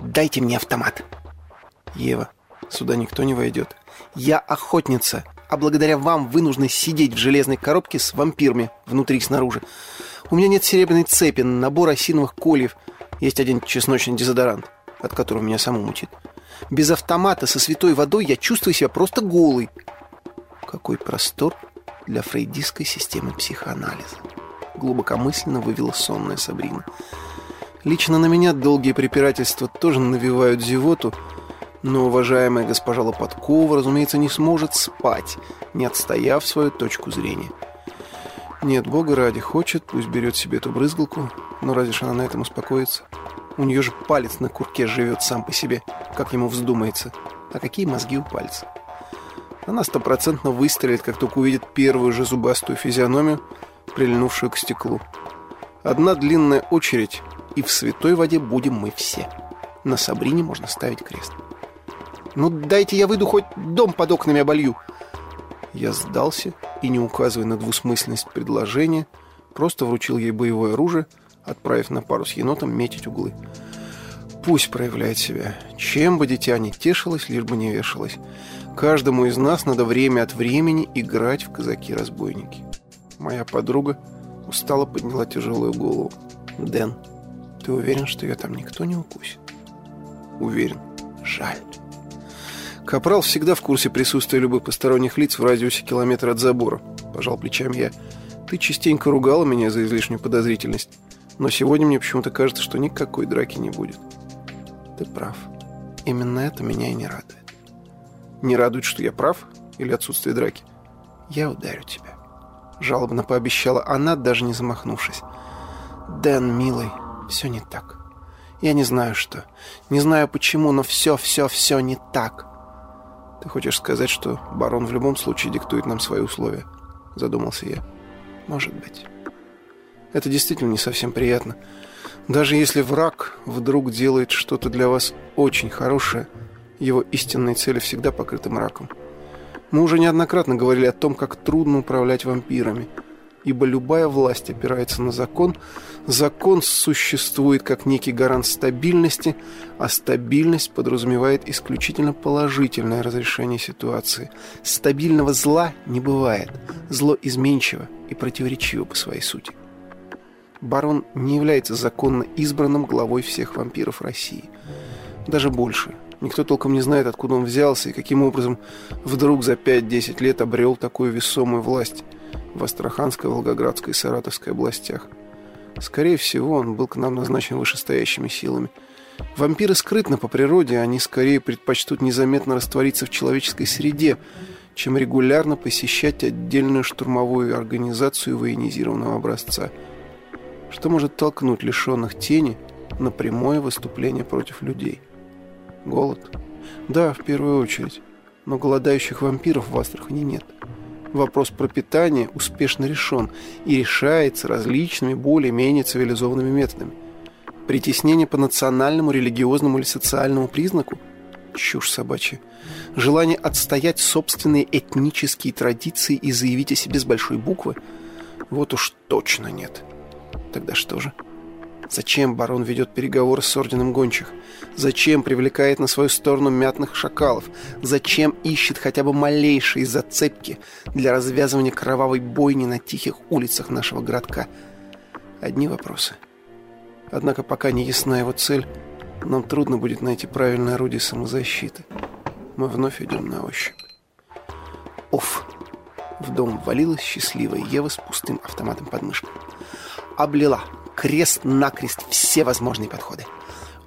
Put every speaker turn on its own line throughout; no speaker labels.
Дайте мне автомат. Ева, сюда никто не войдет. Я охотница, а благодаря вам вы нужны сидеть в железной коробке с вампирами внутри и снаружи. У меня нет серебряной цепи, набор осиновых кольев. Есть один чесночный дезодорант, от которого меня саму мутит. Без автомата со святой водой я чувствую себя просто голый. Какой простор для фрейдистской системы психоанализа. Глубокомысленно вывела сонная Сабрина. Лично на меня долгие препирательства тоже навевают зевоту, но уважаемая госпожа Лопаткова, разумеется, не сможет спать, не отстояв свою точку зрения. Нет, бога ради, хочет, пусть берет себе эту брызгалку, но разве ж она на этом успокоится? У нее же палец на курке живет сам по себе, как ему вздумается. А какие мозги у пальца? Она стопроцентно выстрелит, как только увидит первую же зубастую физиономию, прильнувшую к стеклу. Одна длинная очередь, и в святой воде будем мы все. На Сабрине можно ставить крест. «Ну дайте я выйду, хоть дом под окнами оболью!» Я сдался и, не указывая на двусмысленность предложения, просто вручил ей боевое оружие – отправив на пару с енотом метить углы. Пусть проявляет себя. Чем бы дитя не тешилось, лишь бы не вешалось. Каждому из нас надо время от времени играть в казаки-разбойники. Моя подруга устало подняла тяжелую голову. «Дэн, ты уверен, что ее там никто не укусит?» «Уверен. Жаль». Капрал всегда в курсе присутствия любых посторонних лиц в радиусе километра от забора. Пожал плечами я. Ты частенько ругала меня за излишнюю подозрительность. Но сегодня мне почему-то кажется, что никакой драки не будет. Ты прав. Именно это меня и не радует. Не радует, что я прав? Или отсутствие драки? Я ударю тебя. Жалобно пообещала она, даже не замахнувшись. Дэн, милый, все не так. Я не знаю что. Не знаю почему, но все, все, все не так. Ты хочешь сказать, что барон в любом случае диктует нам свои условия? Задумался я. Может быть. Это действительно не совсем приятно. Даже если враг вдруг делает что-то для вас очень хорошее, его истинные цели всегда покрыты мраком. Мы уже неоднократно говорили о том, как трудно управлять вампирами, ибо любая власть опирается на закон. Закон существует как некий гарант стабильности, а стабильность подразумевает исключительно положительное разрешение ситуации. Стабильного зла не бывает. Зло изменчиво и противоречиво по своей сути барон не является законно избранным главой всех вампиров России. Даже больше. Никто толком не знает, откуда он взялся и каким образом вдруг за 5-10 лет обрел такую весомую власть в Астраханской, Волгоградской и Саратовской областях. Скорее всего, он был к нам назначен вышестоящими силами. Вампиры скрытны по природе, они скорее предпочтут незаметно раствориться в человеческой среде, чем регулярно посещать отдельную штурмовую организацию военизированного образца – что может толкнуть лишенных тени на прямое выступление против людей? Голод? Да, в первую очередь. Но голодающих вампиров в Астрахани нет. Вопрос пропитания успешно решен и решается различными более-менее цивилизованными методами. Притеснение по национальному, религиозному или социальному признаку? Чушь собачья. Желание отстоять собственные этнические традиции и заявить о себе с большой буквы? Вот уж точно нет. Тогда что же? Зачем барон ведет переговоры с орденом гончих? Зачем привлекает на свою сторону мятных шакалов? Зачем ищет хотя бы малейшие зацепки для развязывания кровавой бойни на тихих улицах нашего городка? Одни вопросы. Однако пока не ясна его цель, нам трудно будет найти правильное орудие самозащиты. Мы вновь идем на ощупь. Оф! В дом ввалилась счастливая Ева с пустым автоматом под мышкой облила крест-накрест все возможные подходы.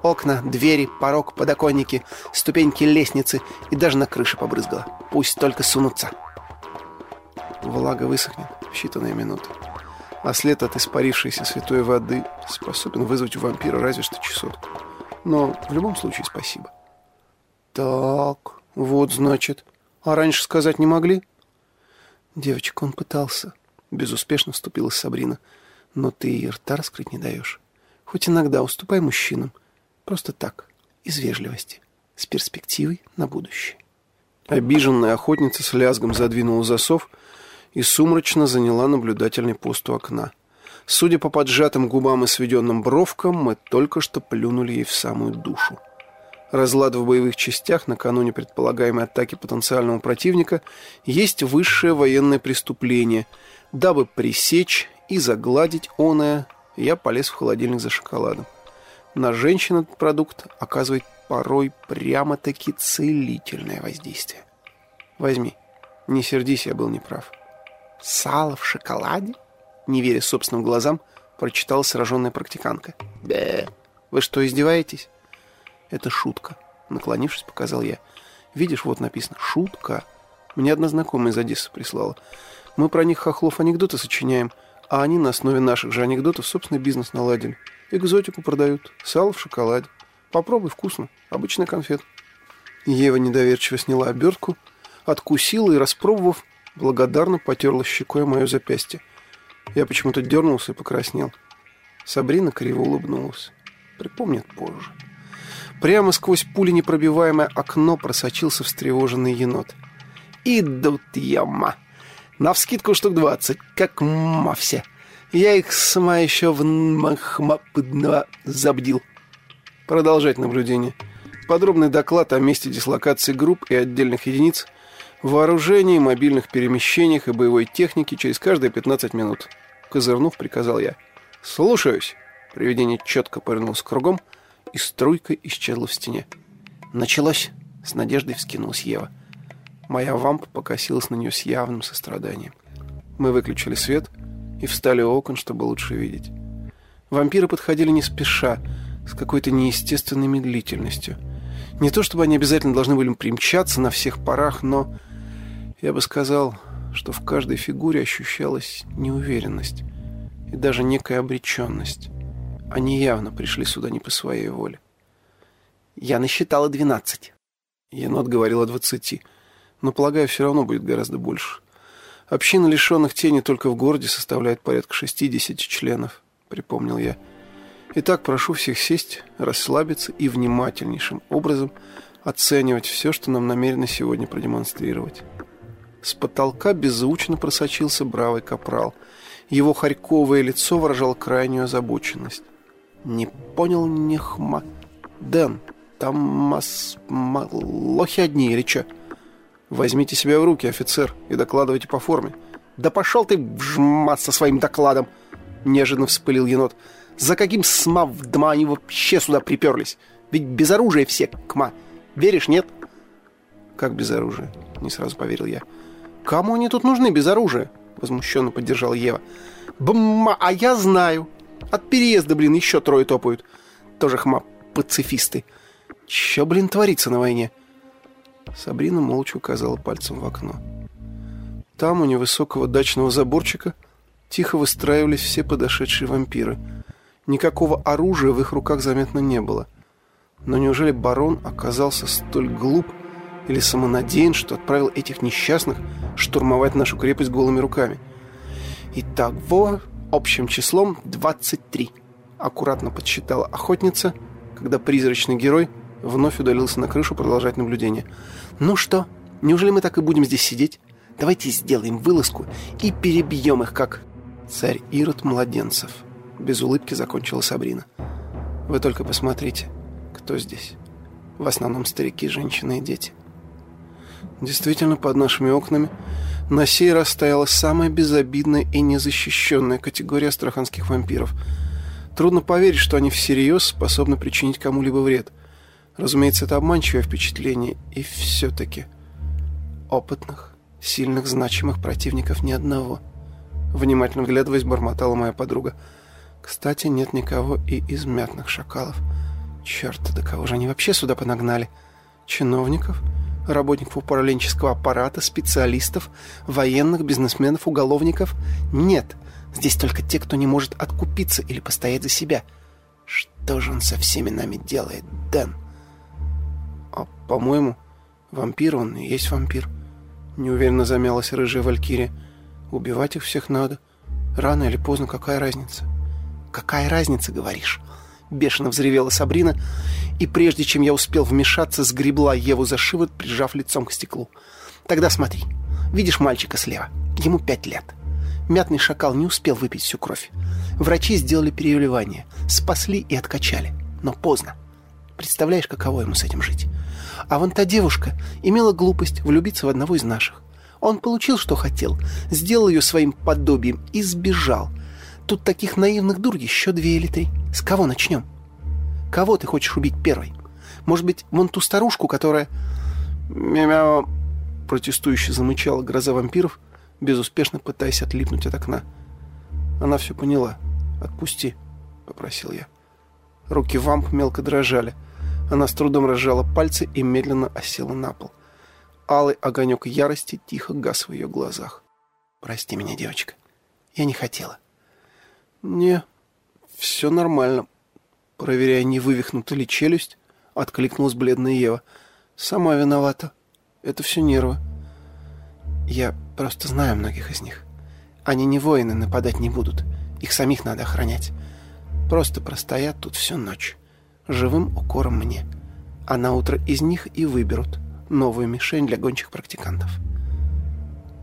Окна, двери, порог, подоконники, ступеньки лестницы и даже на крыше побрызгала. Пусть только сунутся. Влага высохнет в считанные минуты. А след от испарившейся святой воды способен вызвать у вампира разве что чесотку. Но в любом случае спасибо. Так, вот значит. А раньше сказать не могли? Девочка, он пытался. Безуспешно вступила Сабрина. Но ты и рта раскрыть не даешь. Хоть иногда уступай мужчинам. Просто так, из вежливости, с перспективой на будущее. Обиженная охотница с лязгом задвинула засов и сумрачно заняла наблюдательный пост у окна. Судя по поджатым губам и сведенным бровкам, мы только что плюнули ей в самую душу. Разлад в боевых частях накануне предполагаемой атаки потенциального противника есть высшее военное преступление. Дабы пресечь и загладить оное, я полез в холодильник за шоколадом. На женщин этот продукт оказывает порой прямо-таки целительное воздействие. Возьми. Не сердись, я был неправ. Сало в шоколаде? Не веря собственным глазам, прочитала сраженная практиканка. Бе. Вы что, издеваетесь? Это шутка. Наклонившись, показал я. Видишь, вот написано «Шутка». Мне одна знакомая из Одессы прислала. Мы про них хохлов анекдоты сочиняем, а они на основе наших же анекдотов собственный бизнес наладили. Экзотику продают. Сало в шоколаде. Попробуй, вкусно. Обычный конфет. Ева недоверчиво сняла обертку, откусила и, распробовав, благодарно потерла щекой мое запястье. Я почему-то дернулся и покраснел. Сабрина криво улыбнулась. Припомнит позже. Прямо сквозь пули непробиваемое окно просочился встревоженный енот. «Идут яма! Навскидку штук двадцать, как ма все. Я их сама еще в махмапыдного забдил». Продолжать наблюдение. Подробный доклад о месте дислокации групп и отдельных единиц, вооружении, мобильных перемещениях и боевой технике через каждые 15 минут. Козырнув, приказал я. «Слушаюсь». Привидение четко повернулось кругом и струйкой исчезло в стене. «Началось!» — с надеждой вскинулась Ева. Моя вампа покосилась на нее с явным состраданием. Мы выключили свет и встали у окон, чтобы лучше видеть. Вампиры подходили не спеша, с какой-то неестественной медлительностью. Не то чтобы они обязательно должны были примчаться на всех парах, но я бы сказал, что в каждой фигуре ощущалась неуверенность и даже некая обреченность. Они явно пришли сюда не по своей воле. Я насчитала двенадцать. Енот говорил о двадцати. Но, полагаю, все равно будет гораздо больше. Община лишенных тени только в городе составляет порядка шестидесяти членов, припомнил я. Итак, прошу всех сесть, расслабиться и внимательнейшим образом оценивать все, что нам намерены сегодня продемонстрировать. С потолка беззвучно просочился бравый капрал. Его харьковое лицо выражало крайнюю озабоченность. «Не понял ни хма... Дэн, там мас... лохи одни или чё?» «Возьмите себя в руки, офицер, и докладывайте по форме». «Да пошел ты вжмат со своим докладом!» Неожиданно вспылил енот. «За каким смавдма они вообще сюда приперлись? Ведь без оружия все, кма. Веришь, нет?» «Как без оружия?» Не сразу поверил я. «Кому они тут нужны без оружия?» Возмущенно поддержала Ева. «Бма, а я знаю!» От переезда, блин, еще трое топают. Тоже хма пацифисты. Че, блин, творится на войне? Сабрина молча указала пальцем в окно. Там, у невысокого дачного заборчика, тихо выстраивались все подошедшие вампиры. Никакого оружия в их руках заметно не было. Но неужели барон оказался столь глуп или самонадеян, что отправил этих несчастных штурмовать нашу крепость голыми руками? Итого общим числом 23. Аккуратно подсчитала охотница, когда призрачный герой вновь удалился на крышу продолжать наблюдение. «Ну что, неужели мы так и будем здесь сидеть? Давайте сделаем вылазку и перебьем их, как...» «Царь Ирод Младенцев», — без улыбки закончила Сабрина. «Вы только посмотрите, кто здесь. В основном старики, женщины и дети». Действительно, под нашими окнами на сей раз стояла самая безобидная и незащищенная категория астраханских вампиров. Трудно поверить, что они всерьез способны причинить кому-либо вред. Разумеется, это обманчивое впечатление, и все-таки опытных, сильных, значимых противников ни одного. Внимательно вглядываясь, бормотала моя подруга. Кстати, нет никого и из мятных шакалов. Черт, да кого же они вообще сюда понагнали? Чиновников? работников управленческого аппарата, специалистов, военных, бизнесменов, уголовников. Нет, здесь только те, кто не может откупиться или постоять за себя. Что же он со всеми нами делает, Дэн? А, по-моему, вампир он и есть вампир. Неуверенно замялась рыжая валькирия. Убивать их всех надо. Рано или поздно, какая разница? Какая разница, говоришь? Бешено взревела Сабрина, и прежде чем я успел вмешаться, сгребла Еву за шивот, прижав лицом к стеклу. «Тогда смотри. Видишь мальчика слева? Ему пять лет. Мятный шакал не успел выпить всю кровь. Врачи сделали переливание, спасли и откачали. Но поздно. Представляешь, каково ему с этим жить? А вон та девушка имела глупость влюбиться в одного из наших. Он получил, что хотел, сделал ее своим подобием и сбежал. Тут таких наивных дур еще две или три. С кого начнем? Кого ты хочешь убить первой? Может быть, вон ту старушку, которая... Мяу, протестующе замычала гроза вампиров, безуспешно пытаясь отлипнуть от окна. Она все поняла. «Отпусти», — попросил я. Руки вамп мелко дрожали. Она с трудом разжала пальцы и медленно осела на пол. Алый огонек ярости тихо гас в ее глазах. «Прости меня, девочка. Я не хотела». «Не, все нормально». Проверяя, не вывихнута ли челюсть, откликнулась бледная Ева. «Сама виновата. Это все нервы». «Я просто знаю многих из них. Они не воины, нападать не будут. Их самих надо охранять. Просто простоят тут всю ночь. Живым укором мне. А на утро из них и выберут новую мишень для гончих практикантов.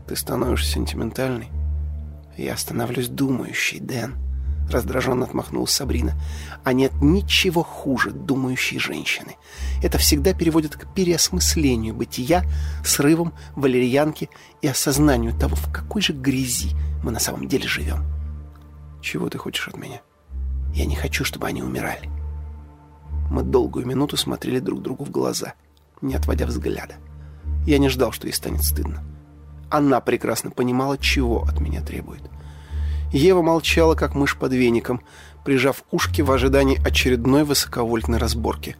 Ты становишься сентиментальной. Я становлюсь думающей, Дэн. Раздраженно отмахнулась Сабрина. А нет ничего хуже думающей женщины. Это всегда переводит к переосмыслению бытия, срывам, валерьянке и осознанию того, в какой же грязи мы на самом деле живем. Чего ты хочешь от меня? Я не хочу, чтобы они умирали. Мы долгую минуту смотрели друг другу в глаза, не отводя взгляда. Я не ждал, что ей станет стыдно. Она прекрасно понимала, чего от меня требует. Ева молчала, как мышь под веником, прижав ушки в ожидании очередной высоковольтной разборки.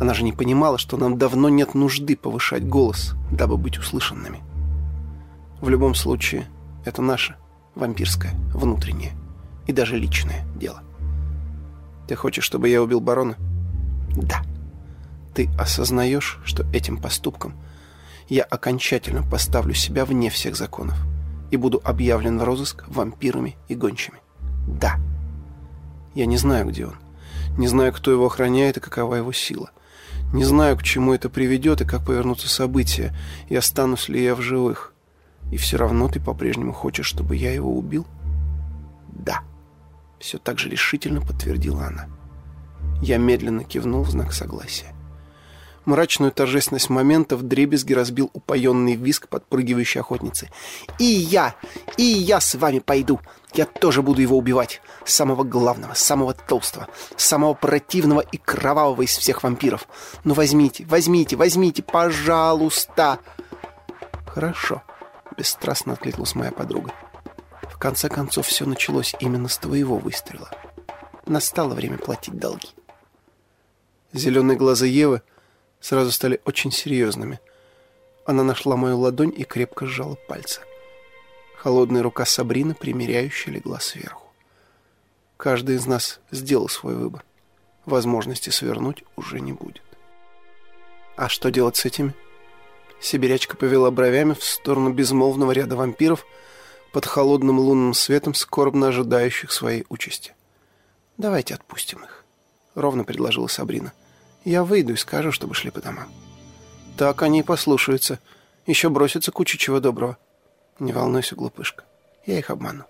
Она же не понимала, что нам давно нет нужды повышать голос, дабы быть услышанными. В любом случае, это наше, вампирское, внутреннее и даже личное дело. Ты хочешь, чтобы я убил барона? Да. Ты осознаешь, что этим поступком я окончательно поставлю себя вне всех законов и буду объявлен в розыск вампирами и гончими? Да. Я не знаю, где он. Не знаю, кто его охраняет и какова его сила. Не знаю, к чему это приведет и как повернутся события, и останусь ли я в живых. И все равно ты по-прежнему хочешь, чтобы я его убил? Да. Все так же решительно подтвердила она. Я медленно кивнул в знак согласия. Мрачную торжественность момента в дребезги разбил упоенный виск подпрыгивающей охотницы. «И я! И я с вами пойду! Я тоже буду его убивать! Самого главного, самого толстого, самого противного и кровавого из всех вампиров! Ну возьмите, возьмите, возьмите, пожалуйста!» «Хорошо», — бесстрастно откликнулась моя подруга. В конце концов, все началось именно с твоего выстрела. Настало время платить долги. Зеленые глаза Евы сразу стали очень серьезными. Она нашла мою ладонь и крепко сжала пальцы. Холодная рука Сабрины, примиряющая, легла сверху. Каждый из нас сделал свой выбор. Возможности свернуть уже не будет. А что делать с этими? Сибирячка повела бровями в сторону безмолвного ряда вампиров — под холодным лунным светом, скорбно ожидающих своей участи. «Давайте отпустим их», — ровно предложила Сабрина. «Я выйду и скажу, чтобы шли по домам». «Так они и послушаются. Еще бросятся кучу чего доброго». «Не волнуйся, глупышка. Я их обману».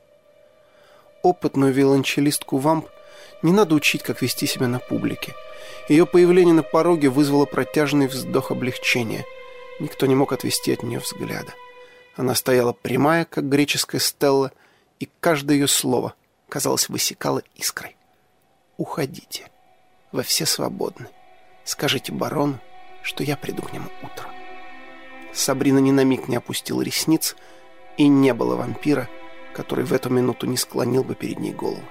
Опытную виолончелистку Вамп не надо учить, как вести себя на публике. Ее появление на пороге вызвало протяжный вздох облегчения. Никто не мог отвести от нее взгляда. Она стояла прямая, как греческая стелла, и каждое ее слово, казалось, высекало искрой. «Уходите. Вы все свободны. Скажите барону, что я приду к нему утром». Сабрина ни на миг не опустила ресниц, и не было вампира, который в эту минуту не склонил бы перед ней голову.